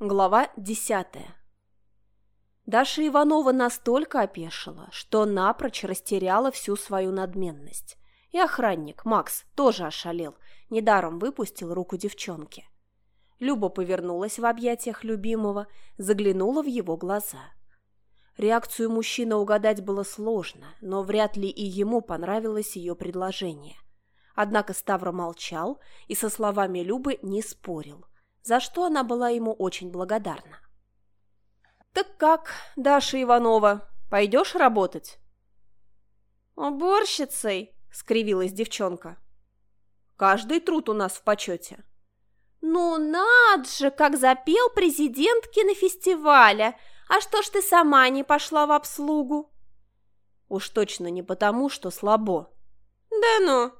Глава десятая Даша Иванова настолько опешила, что напрочь растеряла всю свою надменность. И охранник, Макс, тоже ошалел, недаром выпустил руку девчонки. Люба повернулась в объятиях любимого, заглянула в его глаза. Реакцию мужчины угадать было сложно, но вряд ли и ему понравилось ее предложение. Однако Ставра молчал и со словами Любы не спорил – за что она была ему очень благодарна. «Так как, Даша Иванова, пойдешь работать?» «Уборщицей», — скривилась девчонка. «Каждый труд у нас в почете». «Ну, над же, как запел президент кинофестиваля! А что ж ты сама не пошла в обслугу?» «Уж точно не потому, что слабо». «Да ну!»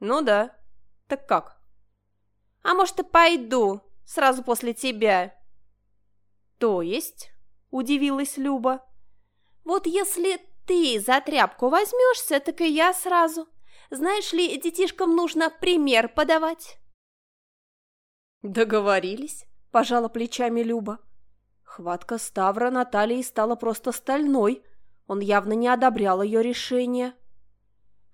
«Ну да. Так как?» «А может, и пойду?» Сразу после тебя». «То есть?» – удивилась Люба. «Вот если ты за тряпку возьмешься, так и я сразу. Знаешь ли, детишкам нужно пример подавать». «Договорились», – пожала плечами Люба. Хватка Ставра Натальи стала просто стальной. Он явно не одобрял ее решение.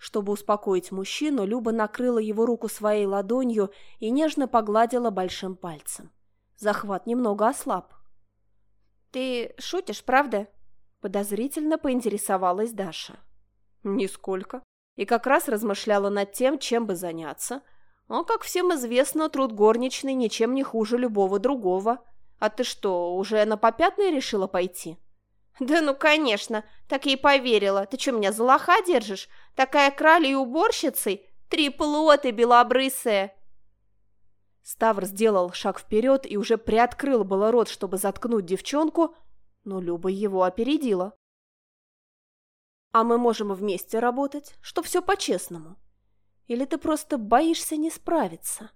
Чтобы успокоить мужчину, Люба накрыла его руку своей ладонью и нежно погладила большим пальцем. Захват немного ослаб. «Ты шутишь, правда?» – подозрительно поинтересовалась Даша. «Нисколько. И как раз размышляла над тем, чем бы заняться. Но, как всем известно, труд горничной ничем не хуже любого другого. А ты что, уже на попятные решила пойти?» «Да ну, конечно, так я и поверила. Ты что, меня за лоха держишь? Такая краль и уборщицей? Три плоты белобрысые!» Ставр сделал шаг вперед и уже приоткрыл было рот, чтобы заткнуть девчонку, но Люба его опередила. «А мы можем вместе работать, что все по-честному. Или ты просто боишься не справиться?»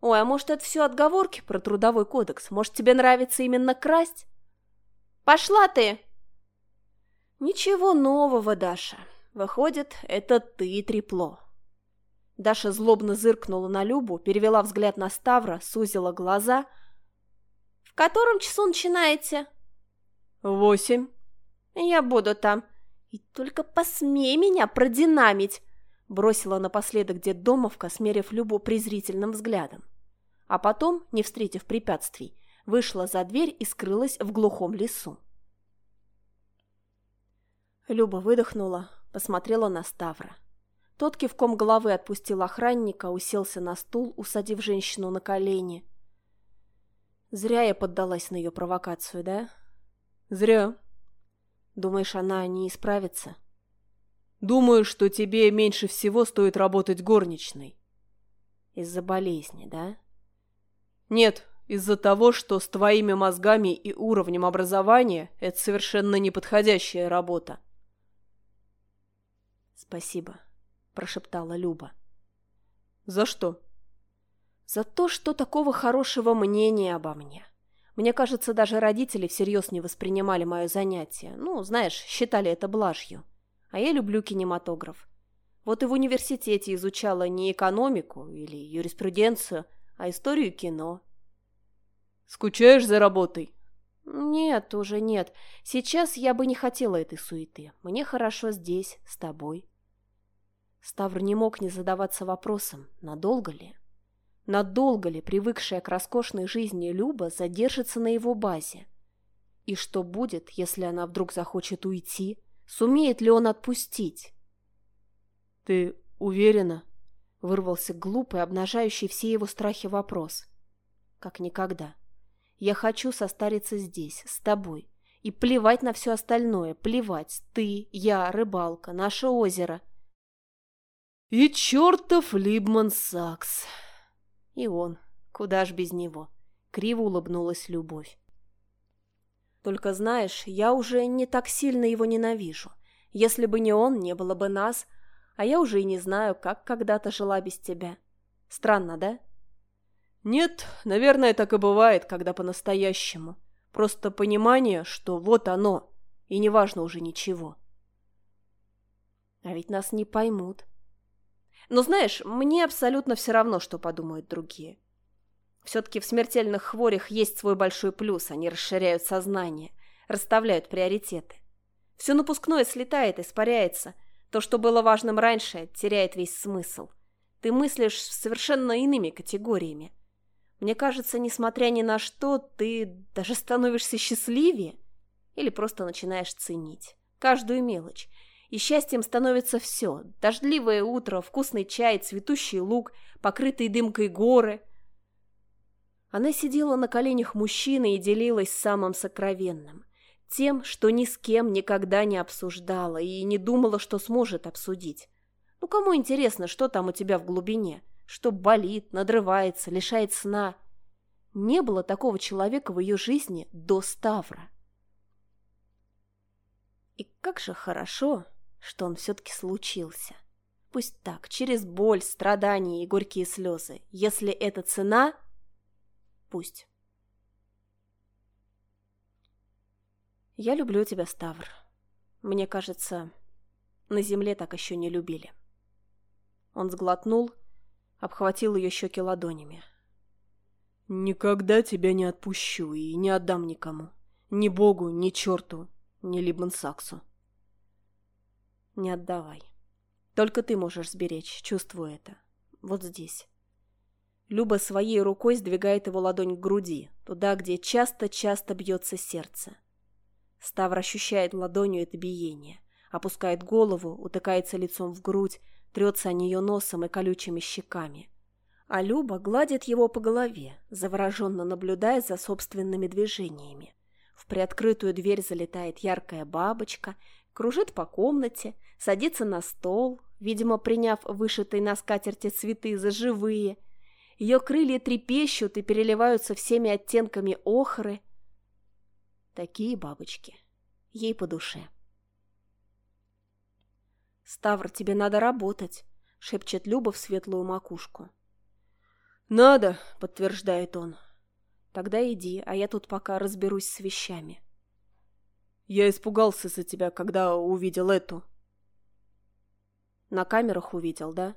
«Ой, а может, это все отговорки про трудовой кодекс? Может, тебе нравится именно красть?» Пошла ты!» «Ничего нового, Даша. Выходит, это ты трепло». Даша злобно зыркнула на Любу, перевела взгляд на Ставра, сузила глаза. «В котором часу начинаете?» «Восемь». «Я буду там. И только посмей меня продинамить!» Бросила напоследок детдомовка, смерив Любу презрительным взглядом. А потом, не встретив препятствий, вышла за дверь и скрылась в глухом лесу. Люба выдохнула, посмотрела на Ставра. Тот кивком головы отпустил охранника, уселся на стул, усадив женщину на колени. Зря я поддалась на ее провокацию, да? Зря. Думаешь, она не исправится? Думаю, что тебе меньше всего стоит работать горничной. Из-за болезни, да? Нет, из-за того, что с твоими мозгами и уровнем образования это совершенно неподходящая работа. «Спасибо», – прошептала Люба. «За что?» «За то, что такого хорошего мнения обо мне. Мне кажется, даже родители всерьез не воспринимали мое занятие. Ну, знаешь, считали это блажью. А я люблю кинематограф. Вот и в университете изучала не экономику или юриспруденцию, а историю кино. Скучаешь за работой? Нет, уже нет. Сейчас я бы не хотела этой суеты. Мне хорошо здесь, с тобой. Ставр не мог не задаваться вопросом, надолго ли? Надолго ли привыкшая к роскошной жизни Люба задержится на его базе? И что будет, если она вдруг захочет уйти? Сумеет ли он отпустить? «Ты уверена?» — вырвался глупый, обнажающий все его страхи вопрос. «Как никогда». Я хочу состариться здесь, с тобой. И плевать на все остальное, плевать. Ты, я, рыбалка, наше озеро. И чертов Либман Сакс. И он. Куда ж без него. Криво улыбнулась любовь. Только знаешь, я уже не так сильно его ненавижу. Если бы не он, не было бы нас, а я уже и не знаю, как когда-то жила без тебя. Странно, да? Нет, наверное, так и бывает, когда по-настоящему. Просто понимание, что вот оно, и не важно уже ничего. А ведь нас не поймут. Но знаешь, мне абсолютно все равно, что подумают другие. Все-таки в смертельных хворях есть свой большой плюс, они расширяют сознание, расставляют приоритеты. Все напускное слетает, испаряется. То, что было важным раньше, теряет весь смысл. Ты мыслишь совершенно иными категориями. Мне кажется, несмотря ни на что, ты даже становишься счастливее или просто начинаешь ценить каждую мелочь. И счастьем становится все. Дождливое утро, вкусный чай, цветущий луг, покрытые дымкой горы. Она сидела на коленях мужчины и делилась самым сокровенным. Тем, что ни с кем никогда не обсуждала и не думала, что сможет обсудить. Ну, кому интересно, что там у тебя в глубине? Что болит, надрывается, лишает сна? Не было такого человека в ее жизни до Ставра. И как же хорошо, что он все-таки случился. Пусть так, через боль, страдания и горькие слезы. Если это цена, пусть. Я люблю тебя, Ставр. Мне кажется, на земле так еще не любили. Он сглотнул, обхватил ее щеки ладонями. «Никогда тебя не отпущу и не отдам никому. Ни Богу, ни черту, ни Либман-Саксу. Не отдавай. Только ты можешь сберечь, чувствую это. Вот здесь». Люба своей рукой сдвигает его ладонь к груди, туда, где часто-часто бьется сердце. Ставр ощущает ладонью это биение, опускает голову, утыкается лицом в грудь, трется о нее носом и колючими щеками. А Люба гладит его по голове, завороженно наблюдая за собственными движениями. В приоткрытую дверь залетает яркая бабочка, кружит по комнате, садится на стол, видимо, приняв вышитые на скатерти цветы за живые. Ее крылья трепещут и переливаются всеми оттенками охры. Такие бабочки. Ей по душе. «Ставр, тебе надо работать», — шепчет Люба в светлую макушку. «Надо», — подтверждает он. «Тогда иди, а я тут пока разберусь с вещами». «Я испугался за тебя, когда увидел эту». «На камерах увидел, да?»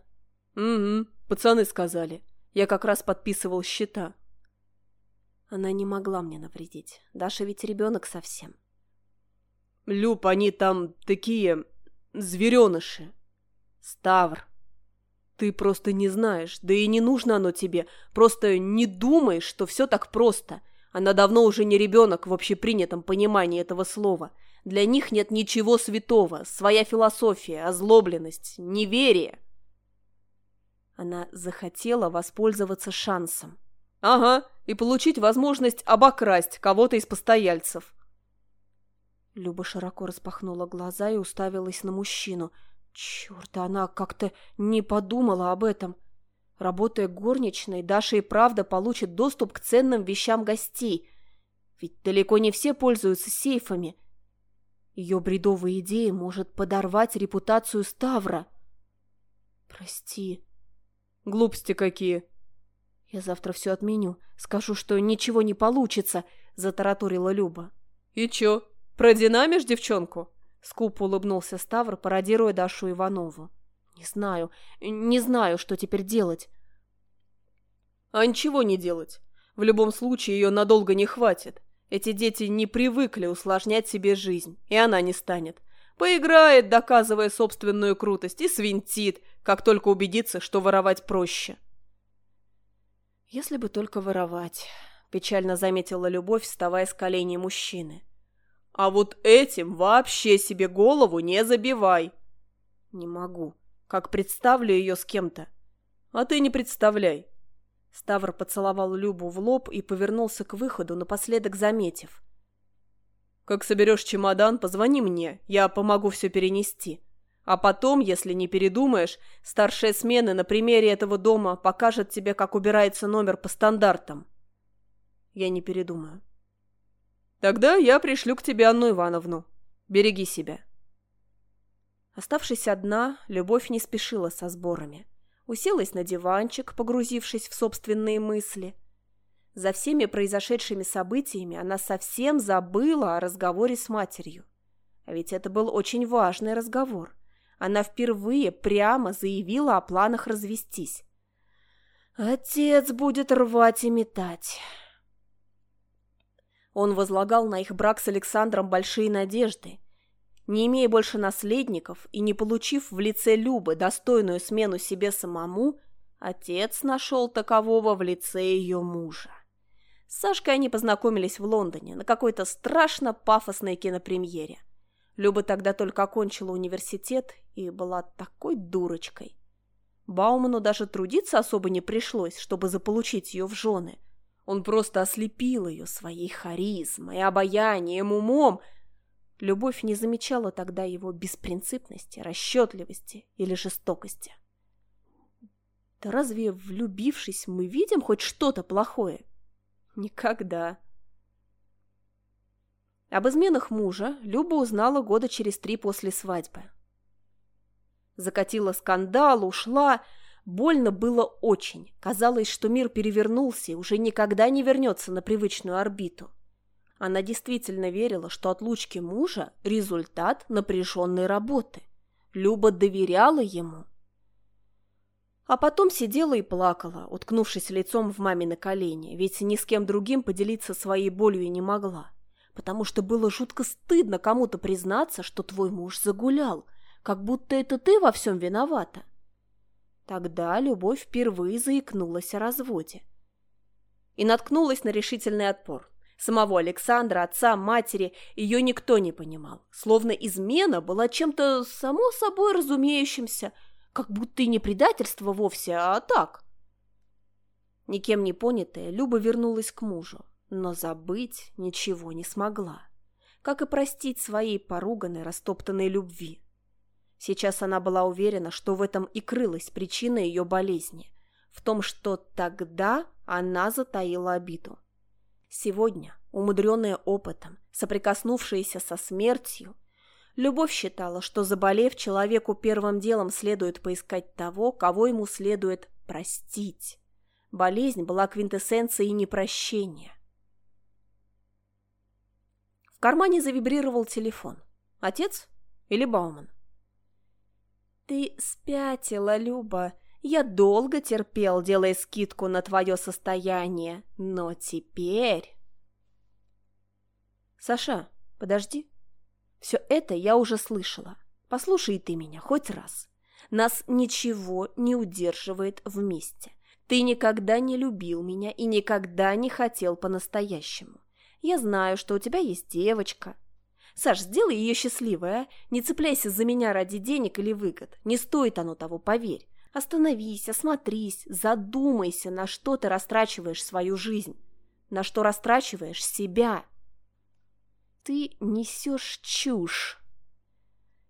«Угу, пацаны сказали. Я как раз подписывал счета». Она не могла мне навредить. Даша ведь ребенок совсем. «Люб, они там такие звереныши. Ставр, ты просто не знаешь, да и не нужно оно тебе. Просто не думай, что все так просто. Она давно уже не ребенок в общепринятом понимании этого слова. Для них нет ничего святого, своя философия, озлобленность, неверие. Она захотела воспользоваться шансом. Ага, и получить возможность обокрасть кого-то из постояльцев. Люба широко распахнула глаза и уставилась на мужчину. Черт, она как-то не подумала об этом. Работая горничной, Даша и правда получит доступ к ценным вещам гостей. Ведь далеко не все пользуются сейфами. Ее бредовая идея может подорвать репутацию Ставра. Прости. Глупости какие. Я завтра все отменю. Скажу, что ничего не получится, затараторила Люба. И чё? «Продинамишь девчонку?» Скупо улыбнулся Ставр, пародируя Дашу Иванову. «Не знаю, не знаю, что теперь делать». «А ничего не делать. В любом случае ее надолго не хватит. Эти дети не привыкли усложнять себе жизнь, и она не станет. Поиграет, доказывая собственную крутость, и свинтит, как только убедится, что воровать проще». «Если бы только воровать», — печально заметила Любовь, вставая с коленей мужчины. А вот этим вообще себе голову не забивай. Не могу. Как представлю ее с кем-то. А ты не представляй. Ставр поцеловал Любу в лоб и повернулся к выходу, напоследок заметив. «Как соберешь чемодан, позвони мне, я помогу все перенести. А потом, если не передумаешь, старшая смена на примере этого дома покажет тебе, как убирается номер по стандартам». «Я не передумаю». Тогда я пришлю к тебе Анну Ивановну. Береги себя. Оставшись одна, Любовь не спешила со сборами. Уселась на диванчик, погрузившись в собственные мысли. За всеми произошедшими событиями она совсем забыла о разговоре с матерью. А ведь это был очень важный разговор. Она впервые прямо заявила о планах развестись. Отец будет рвать и метать. Он возлагал на их брак с Александром большие надежды. Не имея больше наследников и не получив в лице Любы достойную смену себе самому, отец нашел такового в лице ее мужа. С Сашкой они познакомились в Лондоне на какой-то страшно пафосной кинопремьере. Люба тогда только окончила университет и была такой дурочкой. Бауману даже трудиться особо не пришлось, чтобы заполучить ее в жены. Он просто ослепил ее своей харизмой, обаянием, умом. Любовь не замечала тогда его беспринципности, расчетливости или жестокости. Да разве, влюбившись, мы видим хоть что-то плохое? Никогда. Об изменах мужа Люба узнала года через три после свадьбы. Закатила скандал, ушла. Больно было очень. Казалось, что мир перевернулся и уже никогда не вернется на привычную орбиту. Она действительно верила, что отлучки мужа – результат напряженной работы. Люба доверяла ему. А потом сидела и плакала, уткнувшись лицом в мамины колени, ведь ни с кем другим поделиться своей болью не могла. Потому что было жутко стыдно кому-то признаться, что твой муж загулял, как будто это ты во всем виновата. Тогда Любовь впервые заикнулась о разводе. И наткнулась на решительный отпор. Самого Александра, отца, матери, ее никто не понимал. Словно измена была чем-то само собой разумеющимся, как будто и не предательство вовсе, а так. Никем не понятая, Люба вернулась к мужу, но забыть ничего не смогла. Как и простить своей поруганной, растоптанной любви. Сейчас она была уверена, что в этом и крылась причина ее болезни. В том, что тогда она затаила обиду. Сегодня, умудренная опытом, соприкоснувшаяся со смертью, Любовь считала, что заболев, человеку первым делом следует поискать того, кого ему следует простить. Болезнь была квинтэссенцией непрощения. В кармане завибрировал телефон. Отец или Бауман? «Ты спятила, Люба. Я долго терпел, делая скидку на твое состояние. Но теперь...» «Саша, подожди». «Все это я уже слышала. Послушай ты меня хоть раз. Нас ничего не удерживает вместе. Ты никогда не любил меня и никогда не хотел по-настоящему. Я знаю, что у тебя есть девочка, Саш, сделай ее счастливой, а? Не цепляйся за меня ради денег или выгод. Не стоит оно того, поверь. Остановись, осмотрись, задумайся, на что ты растрачиваешь свою жизнь. На что растрачиваешь себя. Ты несешь чушь.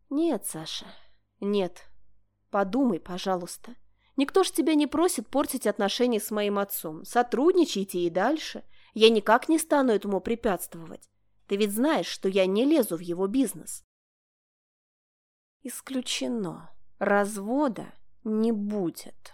Нет, Саша, нет. Подумай, пожалуйста. Никто ж тебя не просит портить отношения с моим отцом. Сотрудничайте и дальше. Я никак не стану этому препятствовать. Ты ведь знаешь, что я не лезу в его бизнес. Исключено. Развода не будет.